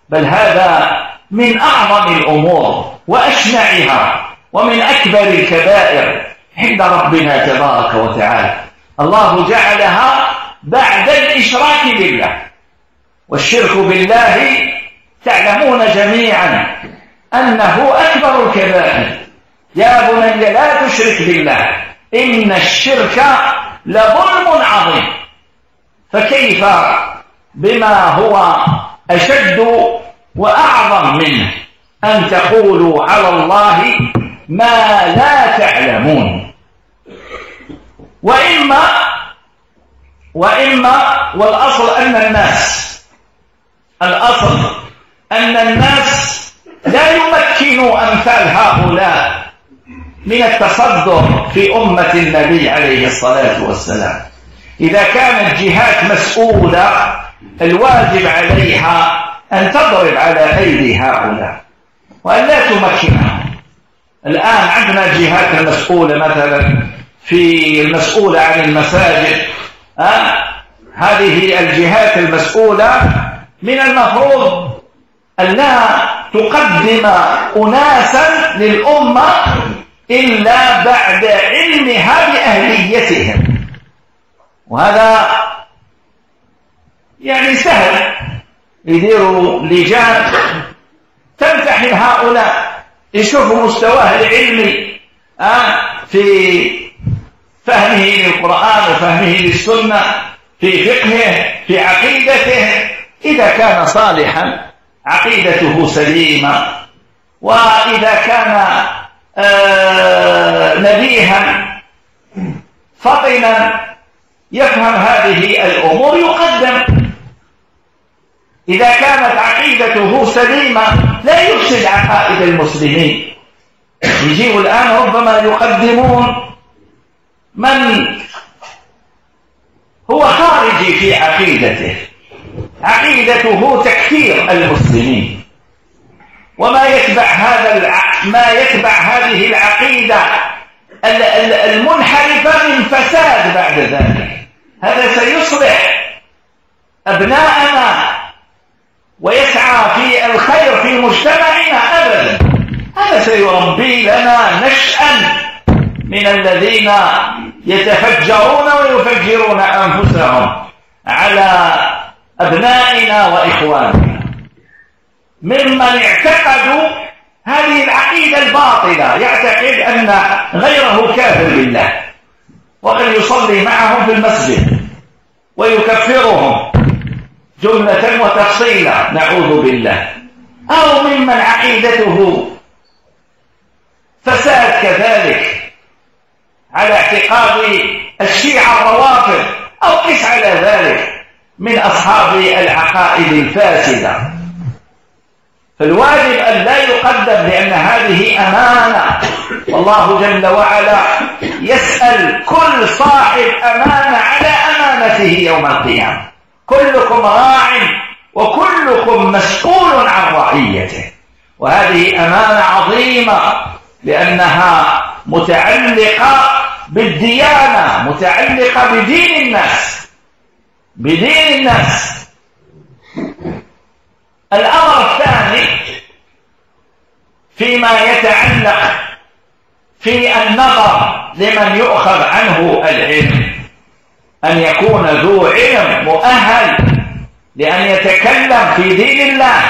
بل هذا من أعظم الأمور وأشنعها ومن أكبر الكبائر عند ربنا تبارك وتعالى. الله جعلها بعد الإشراك بالله. والشرك بالله تعلمون جميعا أنه أكبر الكبائر. يا بني لا تشرك بالله. إن الشرك لظلم عظيم. فكيف بما هو أشد وأعظم منه أن تقولوا على الله ما لا تعلمون. وإما وإما والأصل أن الناس الأصل أن الناس لا يمكنوا أمثال هؤلاء من التصدر في أمة النبي عليه الصلاة والسلام. إذا كانت جهات مسؤولة الواجب عليها أن تضرب على أيدي هؤلاء وأن لا تمكنهم. الآن عندنا جهات المسؤولة مثلا في المسؤولة عن المساجد أه؟ هذه الجهات المسؤولة من المفروض أن لا تقدم أناسا للأمة إلا بعد علمها بأهليتهم وهذا يعني سهل. يديروا لجان تمتحن هؤلاء. يشوفوا مستواه العلمي آه، في فهمه للقرآن وفهمه للسنة في فقهه في عقيدته. إذا كان صالحا عقيدته سليمة. وإذا كان آه، نبيها فطنا يفهم هذه الأمور يقدم. إذا كانت عقيدته سليمة لا يفسد عقائد المسلمين. يجيب الآن ربما يقدمون من هو خارجي في عقيدته. عقيدته تكفير المسلمين. وما يتبع هذا ما يتبع هذه العقيدة المنحرفة من فساد بعد ذلك. هذا سيصلح أبناءنا ويسعى في الخير في مجتمعنا أبدا. هذا سيربي لنا نشأ من الذين يتفجرون ويفجرون أنفسهم على أبنائنا وإخواننا. ممن اعتقدوا هذه العقيدة الباطلة يعتقد أن غيره كافر بالله. وقد يصلي معهم في المسجد ويكفرهم. جملة وتفصيلا. نعوذ بالله. أو ممن عقيدته. فساد كذلك على اعتقاد الشيعة الروافض أو قس على ذلك من أصحاب العقائد الفاسدة. فالواجب أن لا يقدم لأن هذه أمانة. والله جل وعلا يسأل كل صاحب أمانة على أمانته يوم القيامة. كلكم راع وكلكم مسؤول عن رعيته. وهذه أمانة عظيمة لأنها متعلقة بالديانة متعلقة بدين الناس بدين الناس. الأمر الثاني فيما يتعلق في النظر لمن يؤخذ عنه العلم. أن يكون ذو علم مؤهل لأن يتكلم في دين الله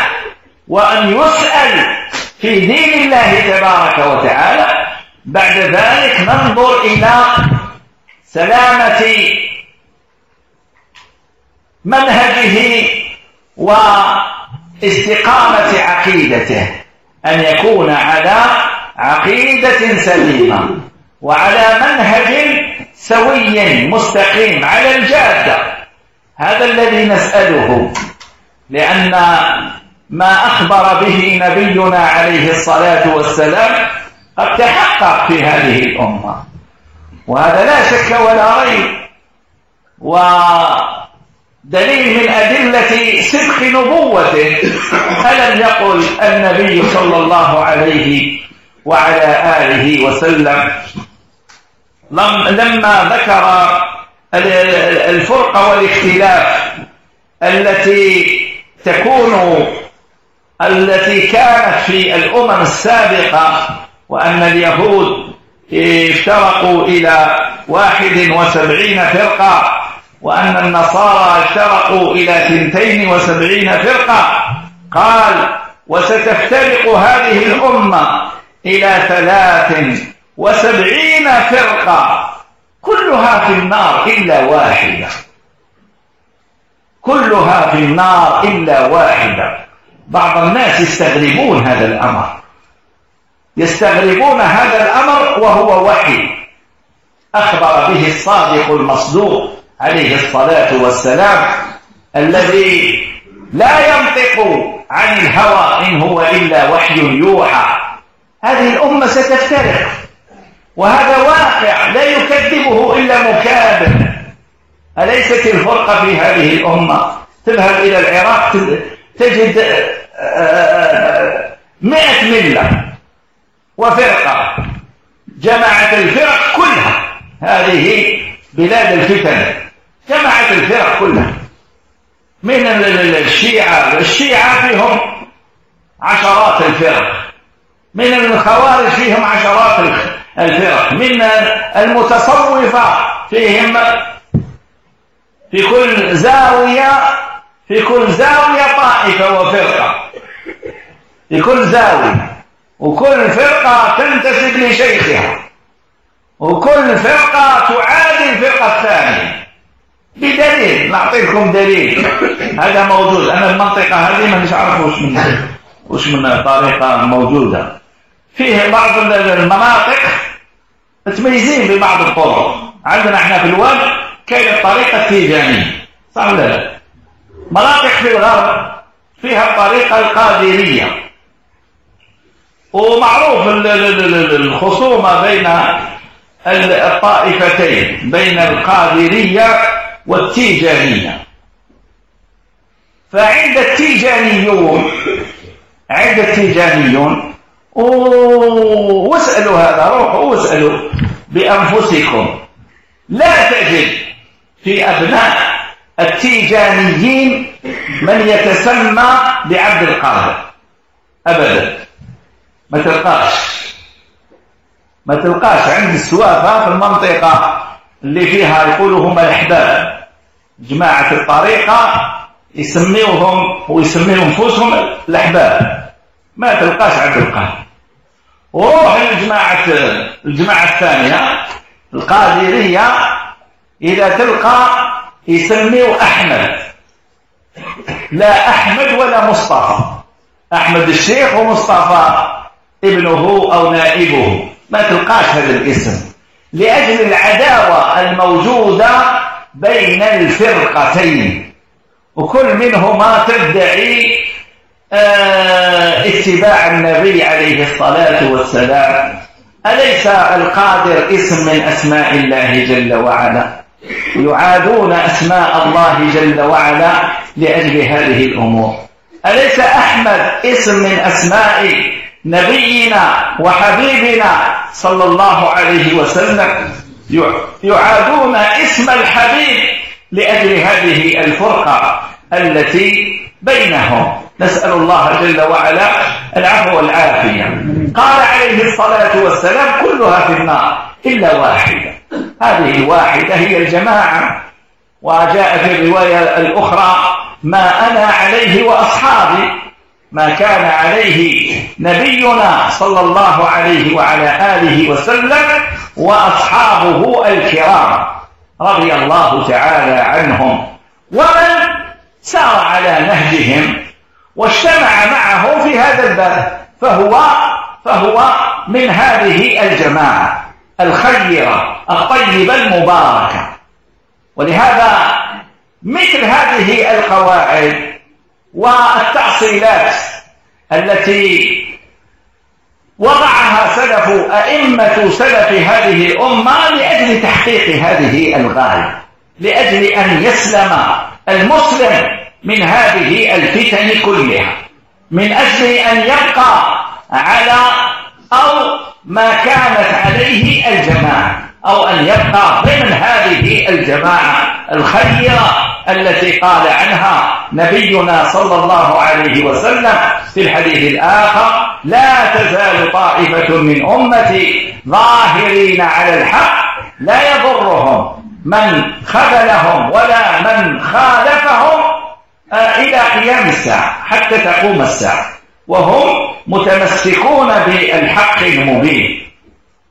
وأن يسأل في دين الله تبارك وتعالى. بعد ذلك ننظر إلى سلامة منهجه واستقامة عقيدته. أن يكون على عقيدة سليمة وعلى منهج سوي مستقيم على الجادة. هذا الذي نسأله لأن ما أخبر به نبينا عليه الصلاة والسلام قد تحقق في هذه الأمة. وهذا لا شك ولا ريب. ودليل من أدلة صدق نبوته ألم يقل النبي صلى الله عليه وعلى آله وسلم لما ذكر الفرقة والاختلاف التي تكون التي كانت في الأمم السابقة وأن اليهود افترقوا إلى واحد وسبعين فرقة وأن النصارى افترقوا إلى ثنتين وسبعين فرقة قال وستفترق هذه الأمة إلى ثلاث وسبعين فرقة كلها في النار إلا واحدة. كلها في النار إلا واحدة. بعض الناس يستغربون هذا الأمر. يستغربون هذا الأمر وهو وحي. أخبر به الصادق المصدوق عليه الصلاة والسلام الذي لا ينطق عن الهوى إن هو إلا وحي يوحى. هذه الأمة ستفترق. وهذا واقع لا يكذبه إلا مكابر. أليست الفرقة في هذه الأمة؟ تذهب إلى العراق تجد آه، آه، مئة ملة وفرقة جمعت الفرق كلها. هذه بلاد الفتن. جمعت الفرق كلها. من الشيعة؟ الشيعة فيهم عشرات الفرق. من الخوارج فيهم عشرات الفرق من المتصوفة فيهم في كل زاوية في كل زاوية طائفة وفرقة. في كل زاوية. وكل فرقة تنتسب لشيخها. وكل فرقة تعادي الفرقة الثانية. بدليل نعطيكم دليل. هذا موجود. أنا المنطقة هذه ما مش عارف وش من وش من طريقة موجودة. فيه بعض المناطق متميزين ببعض الطرق. عندنا إحنا في الواد كاين الطريقة التيجانية صح ولا لا؟ مناطق في الغرب فيها الطريقة القادرية. ومعروف الخصومة بين الطائفتين بين القادرية والتيجانية. فعند التيجانيون عند التيجانيون واسألوا هذا روحوا واسألوا بأنفسكم. لا تجد في أبناء التيجانيين من يتسمى بعبد القادر أبدا. ما تلقاش. ما تلقاش. عند السوافة في المنطقة اللي فيها يقولوا هم الأحباب جماعة الطريقة يسميوهم ويسميوا أنفسهم الأحباب. ما تلقاش عبد القادر وروح للجماعة الجماعة الثانية. القادرية إذا تلقى يسميوا أحمد. لا أحمد ولا مصطفى. أحمد الشيخ ومصطفى ابنه أو نائبه. ما تلقاش هذا الاسم. لأجل العداوة الموجودة بين الفرقتين. وكل منهما تدعي اتباع النبي عليه الصلاة والسلام. أليس القادر اسم من أسماء الله جل وعلا؟ يعادون أسماء الله جل وعلا لأجل هذه الأمور. أليس أحمد اسم من أسماء نبينا وحبيبنا صلى الله عليه وسلم؟ يعادون اسم الحبيب لأجل هذه الفرقة التي بينهم. نسأل الله جل وعلا العفو والعافية. قال عليه الصلاة والسلام كلها في النار إلا واحدة. هذه الواحدة هي الجماعة. وجاء في الرواية الأخرى ما أنا عليه وأصحابي. ما كان عليه نبينا صلى الله عليه وعلى آله وسلم وأصحابه الكرام رضي الله تعالى عنهم. ومن سار على نهجهم واجتمع معه في هذا الباب فهو فهو من هذه الجماعة الخيرة الطيبة المباركة. ولهذا مثل هذه القواعد والتأصيلات التي وضعها سلف أئمة سلف هذه الأمة لأجل تحقيق هذه الغاية لأجل أن يسلم المسلم من هذه الفتن كلها من أجل أن يبقى على أو ما كانت عليه الجماعة أو أن يبقى ضمن هذه الجماعة الخيرة التي قال عنها نبينا صلى الله عليه وسلم في الحديث الآخر لا تزال طائفة من أمتي ظاهرين على الحق لا يضرهم من خذلهم ولا من خالفهم إلى قيام الساعة حتى تقوم الساعة. وهم متمسكون بالحق المبين.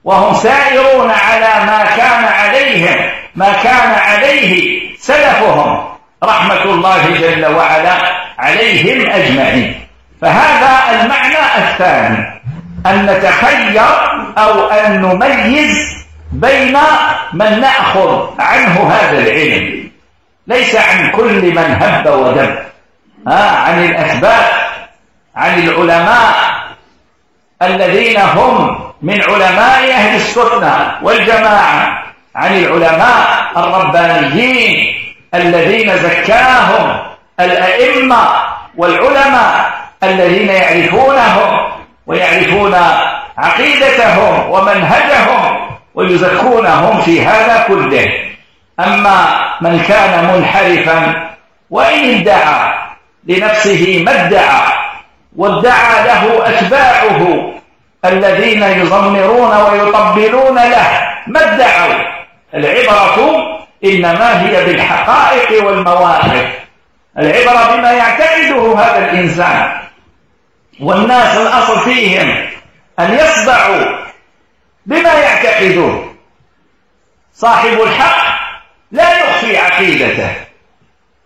وهم سائرون على ما كان عليهم ما كان عليه سلفهم. رحمة الله جل وعلا عليهم أجمعين. فهذا المعنى الثاني أن نتخير أو أن نميز بين من نأخذ عنه هذا العلم. ليس عن كل من هب ودب. ها عن الأسباب عن العلماء الذين هم من علماء أهل السنة والجماعة عن العلماء الربانيين الذين زكاهم الأئمة والعلماء الذين يعرفونهم ويعرفون عقيدتهم ومنهجهم ويزكونهم في هذا كله. أما من كان منحرفا وإن ادعى لنفسه ما ادعى وادعى له أتباعه الذين يضمرون ويطبلون له ما ادعوا. العبرة إنما هي بالحقائق والمواقف. العبرة بما يعتقده هذا الإنسان. والناس الأصل فيهم أن يصدعوا بما يعتقدون صاحب الحق لا يخفي عقيدته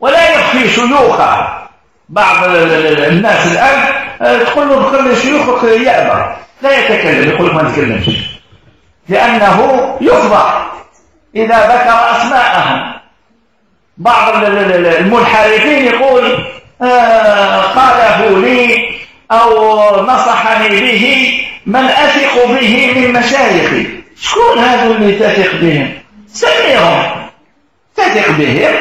ولا يخفي شيوخه. بعض الناس الآن تقول له كل شيوخك يأبى. لا يتكلم يقول ما تكلمش لأنه يفضح إذا ذكر أسماءهم. بعض المنحرفين يقول آه قاله لي أو نصحني به من أثق به من مشايخي. شكون هذو اللي تثق بهم؟ سميهم تثق بهم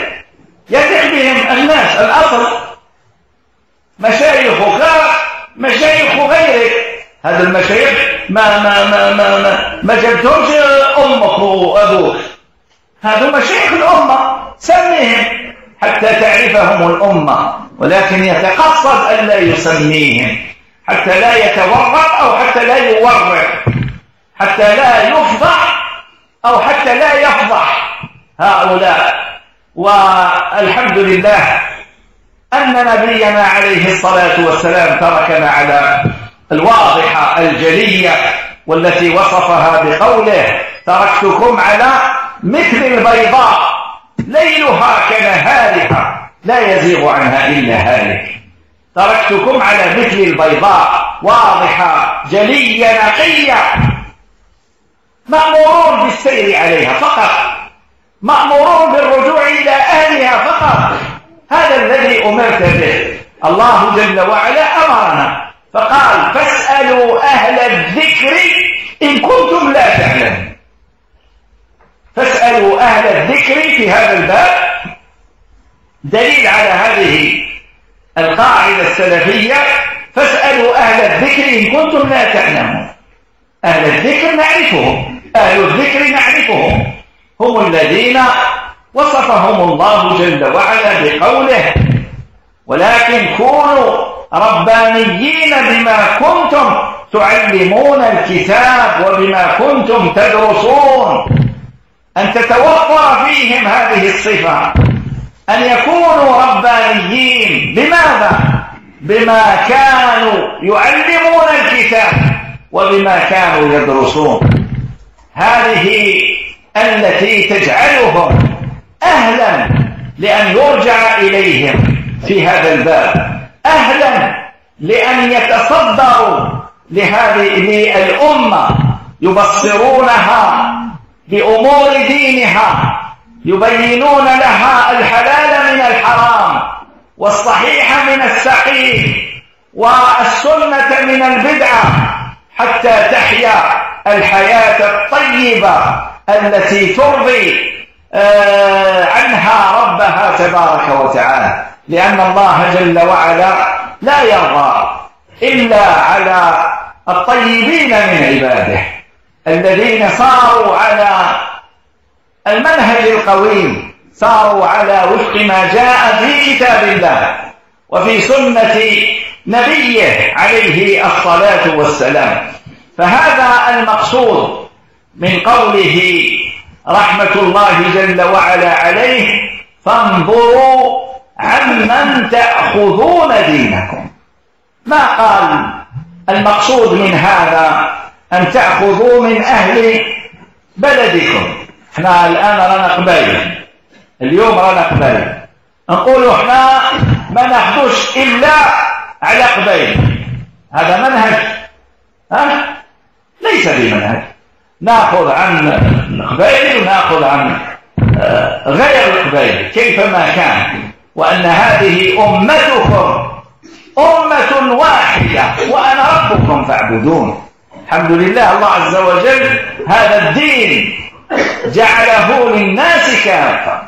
يثق بهم الناس. الأصل مشايخك مشايخ غيرك. هذا المشايخ ما ما ما ما ما, ما جبتهمش أمك وأبوك. هذو مشايخ الأمة. سميهم حتى تعرفهم الأمة. ولكن يتقصد الا يسميهم. حتى لا يتورط أو حتى لا يورط. حتى لا يفضح أو حتى لا يفضح. هؤلاء. والحمد لله أن نبينا عليه الصلاة والسلام تركنا على الواضحة الجلية والتي وصفها بقوله تركتكم على مثل البيضاء ليلها كنهارها لا يزيغ عنها إلا هالك. تركتكم على مثل البيضاء واضحة جلية نقية. مأمورون بالسير عليها فقط. مأمورون بالرجوع إلى أهلها فقط. هذا الذي أمرت به. الله جل وعلا أمرنا. فقال فاسألوا أهل الذكر إن كنتم لا تعلمون. فاسألوا أهل الذكر في هذا الباب. دليل على هذه القاعدة السلفية. فاسألوا أهل الذكر إن كنتم لا تعلمون. أهل الذكر نعرفهم. أهل الذكر نعرفهم. هم الذين وصفهم الله جل وعلا بقوله ولكن كونوا ربانيين بما كنتم تعلمون الكتاب وبما كنتم تدرسون أن تتوفر فيهم هذه الصفة أن يكونوا ربانيين بماذا؟ بما كانوا يعلمون الكتاب وبما كانوا يدرسون هذه التي تجعلهم أهلا لأن يرجع إليهم في هذا الباب. أهلا لأن يتصدروا لهذه الأمة يبصرونها بأمور دينها يبينون لها الحلال من الحرام والصحيح من السقيم والسنة من البدعة حتى تحيا الحياة الطيبة التي ترضي آه، عنها ربها تبارك وتعالى. لأن الله جل وعلا لا يرضى إلا على الطيبين من عباده الذين صاروا على المنهج القويم صاروا على وفق ما جاء في كتاب الله وفي سنة نبيه عليه الصلاة والسلام. فهذا المقصود من قوله رحمة الله جل وعلا عليه فانظروا عمن تأخذون دينكم. ما قال المقصود من هذا؟ أن تأخذوا من أهل بلدكم. إحنا الآن رانا قبائل اليوم رانا قبائل نقول إحنا ما ناخذوش إلا على قبائل هذا منهج. ها؟ ليس بمنهج. ناخذ عن القبائل وناخذ عن آه، غير القبائل كيفما كان. وأن هذه أمتكم أمة واحدة وأنا ربكم فاعبدون. الحمد لله الله عز وجل هذا الدين جعله للناس كافة.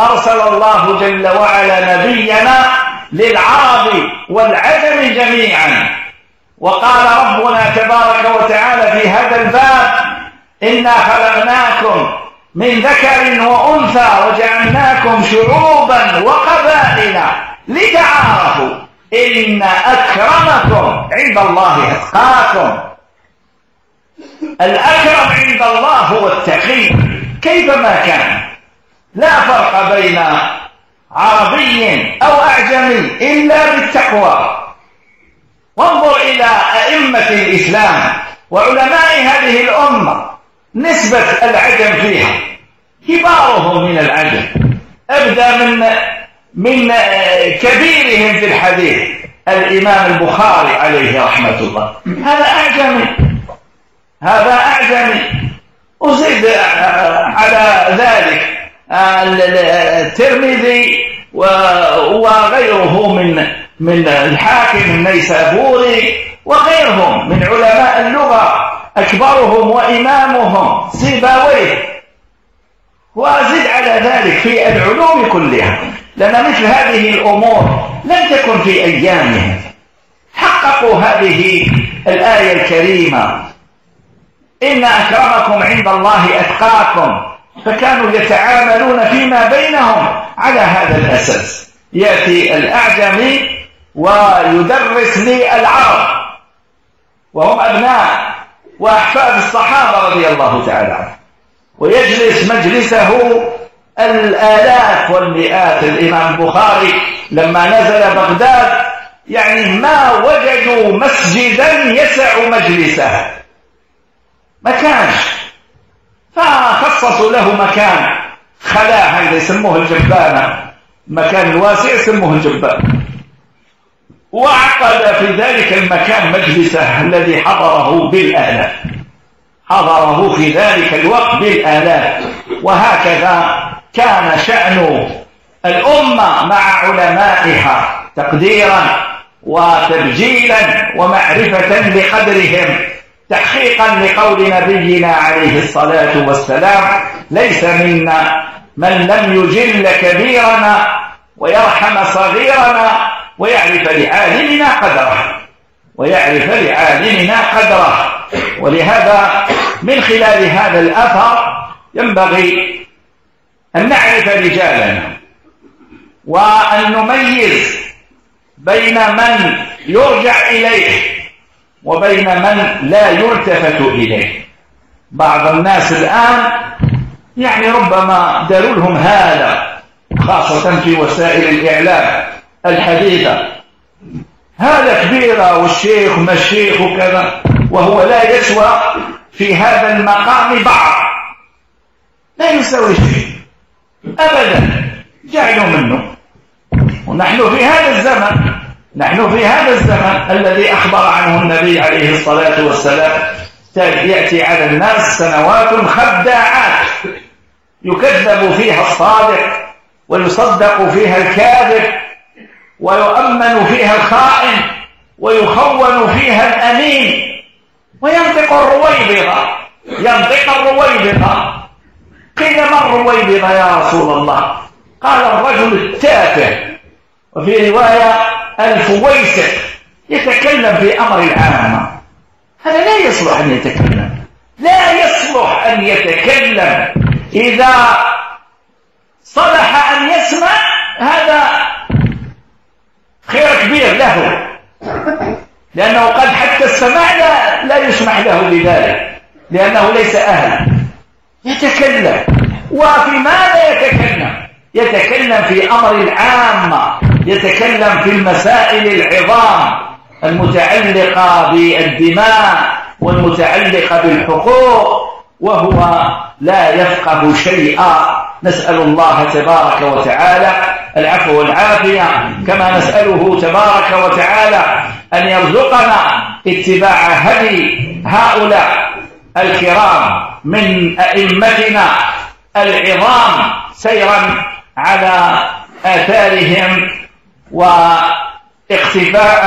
أرسل الله جل وعلا نبينا للعرب والعجم جميعا. وقال ربنا تبارك وتعالى في هذا الباب إنا خلقناكم من ذكر وأنثى وجعلناكم شعوبا وقبائل لتعارفوا إن أكرمكم عند الله أتقاكم. الأكرم عند الله هو التقي. كيفما كان؟ لا فرق بين عربي أو أعجمي إلا بالتقوى. وانظر إلى أئمة الإسلام وعلماء هذه الأمة نسبة العجم فيها. كبارهم من العجم. أبدأ من من كبيرهم في الحديث الإمام البخاري عليه رحمة الله. هذا أعجمي. هذا أعجمي. أزيد على ذلك. الترمذي وغيره من من الحاكم النيسابوري وغيرهم من علماء اللغة أكبرهم وإمامهم سيباويه وأزيد على ذلك في العلوم كلها لأن مثل هذه الأمور لم تكن في أيامهم. حققوا هذه الآية الكريمة إن أكرمكم عند الله أتقاكم فكانوا يتعاملون فيما بينهم على هذا الأساس. يأتي الأعجمي ويدرس للعرب وهم أبناء وأحفاد الصحابة رضي الله تعالى عنهم. ويجلس مجلسه الآلاف والمئات. الإمام البخاري لما نزل بغداد يعني ما وجدوا مسجدا يسع مجلسه. ما كانش. فخصصوا له مكان. خلاء هذا يسموه الجبانة. مكان الواسع يسموه الجبانة. وعقد في ذلك المكان مجلسه الذي حضره بالآلاف حضره في ذلك الوقت بالآلاف وهكذا كان شأن الأمة مع علمائها تقديرا وتبجيلا ومعرفة بقدرهم تحقيقا لقول نبينا عليه الصلاة والسلام ليس منا من لم يجل كبيرنا ويرحم صغيرنا ويعرف لعالمنا قدره ويعرف لعالمنا قدره. ولهذا من خلال هذا الأثر ينبغي أن نعرف رجالنا وأن نميز بين من يرجع إليه وبين من لا يلتفت إليه. بعض الناس الآن يعني ربما داروا لهم هذا خاصة في وسائل الإعلام الحديثة. هذا كبيرة والشيخ مشيخ وكذا وهو لا يسوى في هذا المقام بعض. لا يسوي شيء. أبدا جعلوا منه. ونحن في هذا الزمن نحن في هذا الزمن الذي أخبر عنه النبي عليه الصلاة والسلام يأتي على الناس سنوات خداعات. يكذب فيها الصادق ويصدق فيها الكاذب ويؤمن فيها الخائن ويخون فيها الأمين. وينطق الرويبضة ينطق الرويبضة. قيل ما الرويبضة يا رسول الله؟ قال الرجل التافه. وفي رواية الفويسق يتكلم في أمر العامة هذا لا يصلح أن يتكلم. لا يصلح أن يتكلم. إذا صلح أن يسمع هذا خير كبير له. لأنه قد حتى السماع لا, لا يسمح له بذلك. لأنه ليس أهلا يتكلم. وفي ماذا يتكلم؟ يتكلم في أمر العامة يتكلم في المسائل العظام المتعلقة بالدماء والمتعلقة بالحقوق وهو لا يفقه شيئا. نسأل الله تبارك وتعالى العفو والعافية. كما نسأله تبارك وتعالى أن يرزقنا اتباع هدي هؤلاء الكرام من أئمتنا العظام سيرا على آثارهم واقتفاء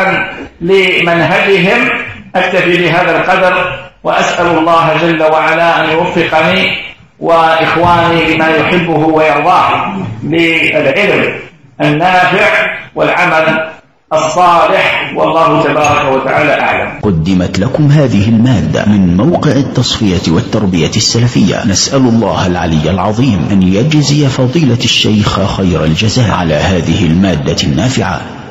لمنهجهم أكتفي بهذا القدر وأسأل الله جل وعلا أن يوفقني وإخواني لما يحبه ويرضاه للعلم النافع والعمل الصالح والله تبارك وتعالى أعلم. قدمت لكم هذه المادة من موقع التصفية والتربية السلفية. نسأل الله العلي العظيم أن يجزي فضيلة الشيخ خير الجزاء على هذه المادة النافعة.